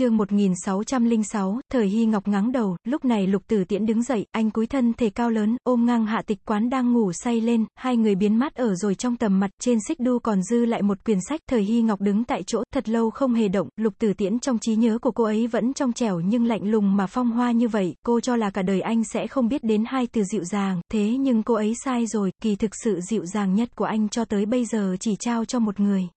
chương 1606, thời hy ngọc ngáng đầu, lúc này lục tử tiễn đứng dậy, anh cúi thân thể cao lớn, ôm ngang hạ tịch quán đang ngủ say lên, hai người biến mất ở rồi trong tầm mặt, trên xích đu còn dư lại một quyển sách, thời hy ngọc đứng tại chỗ, thật lâu không hề động, lục tử tiễn trong trí nhớ của cô ấy vẫn trong trẻo nhưng lạnh lùng mà phong hoa như vậy, cô cho là cả đời anh sẽ không biết đến hai từ dịu dàng, thế nhưng cô ấy sai rồi, kỳ thực sự dịu dàng nhất của anh cho tới bây giờ chỉ trao cho một người.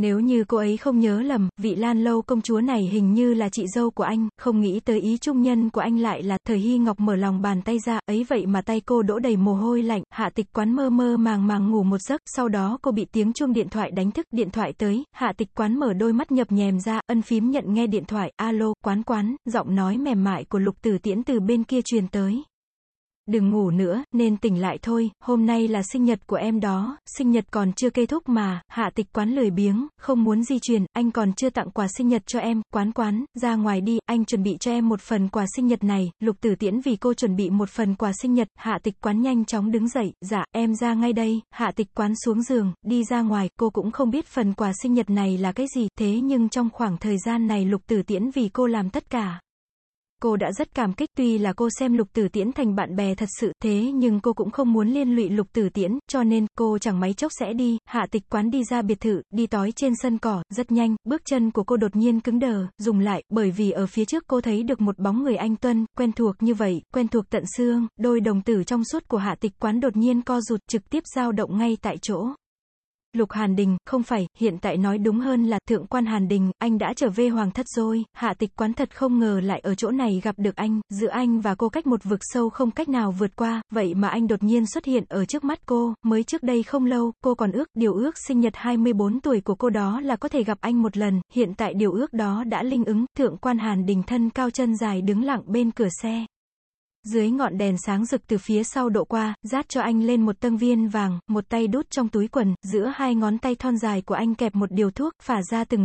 Nếu như cô ấy không nhớ lầm, vị Lan Lâu công chúa này hình như là chị dâu của anh, không nghĩ tới ý trung nhân của anh lại là, thời hy ngọc mở lòng bàn tay ra, ấy vậy mà tay cô đỗ đầy mồ hôi lạnh, hạ tịch quán mơ mơ màng màng ngủ một giấc, sau đó cô bị tiếng chuông điện thoại đánh thức, điện thoại tới, hạ tịch quán mở đôi mắt nhập nhèm ra, ân phím nhận nghe điện thoại, alo, quán quán, giọng nói mềm mại của lục tử tiễn từ bên kia truyền tới. Đừng ngủ nữa, nên tỉnh lại thôi, hôm nay là sinh nhật của em đó, sinh nhật còn chưa kết thúc mà, hạ tịch quán lười biếng, không muốn di chuyển, anh còn chưa tặng quà sinh nhật cho em, quán quán, ra ngoài đi, anh chuẩn bị cho em một phần quà sinh nhật này, lục tử tiễn vì cô chuẩn bị một phần quà sinh nhật, hạ tịch quán nhanh chóng đứng dậy, dạ, em ra ngay đây, hạ tịch quán xuống giường, đi ra ngoài, cô cũng không biết phần quà sinh nhật này là cái gì, thế nhưng trong khoảng thời gian này lục tử tiễn vì cô làm tất cả. Cô đã rất cảm kích tuy là cô xem Lục Tử Tiễn thành bạn bè thật sự, thế nhưng cô cũng không muốn liên lụy Lục Tử Tiễn, cho nên, cô chẳng mấy chốc sẽ đi, hạ tịch quán đi ra biệt thự, đi tói trên sân cỏ, rất nhanh, bước chân của cô đột nhiên cứng đờ, dùng lại, bởi vì ở phía trước cô thấy được một bóng người anh Tuân, quen thuộc như vậy, quen thuộc tận xương, đôi đồng tử trong suốt của hạ tịch quán đột nhiên co rụt trực tiếp dao động ngay tại chỗ. Lục Hàn Đình, không phải, hiện tại nói đúng hơn là, thượng quan Hàn Đình, anh đã trở về hoàng thất rồi, hạ tịch quán thật không ngờ lại ở chỗ này gặp được anh, giữa anh và cô cách một vực sâu không cách nào vượt qua, vậy mà anh đột nhiên xuất hiện ở trước mắt cô, mới trước đây không lâu, cô còn ước, điều ước sinh nhật 24 tuổi của cô đó là có thể gặp anh một lần, hiện tại điều ước đó đã linh ứng, thượng quan Hàn Đình thân cao chân dài đứng lặng bên cửa xe. Dưới ngọn đèn sáng rực từ phía sau độ qua, rát cho anh lên một tân viên vàng, một tay đút trong túi quần, giữa hai ngón tay thon dài của anh kẹp một điều thuốc, phả ra từng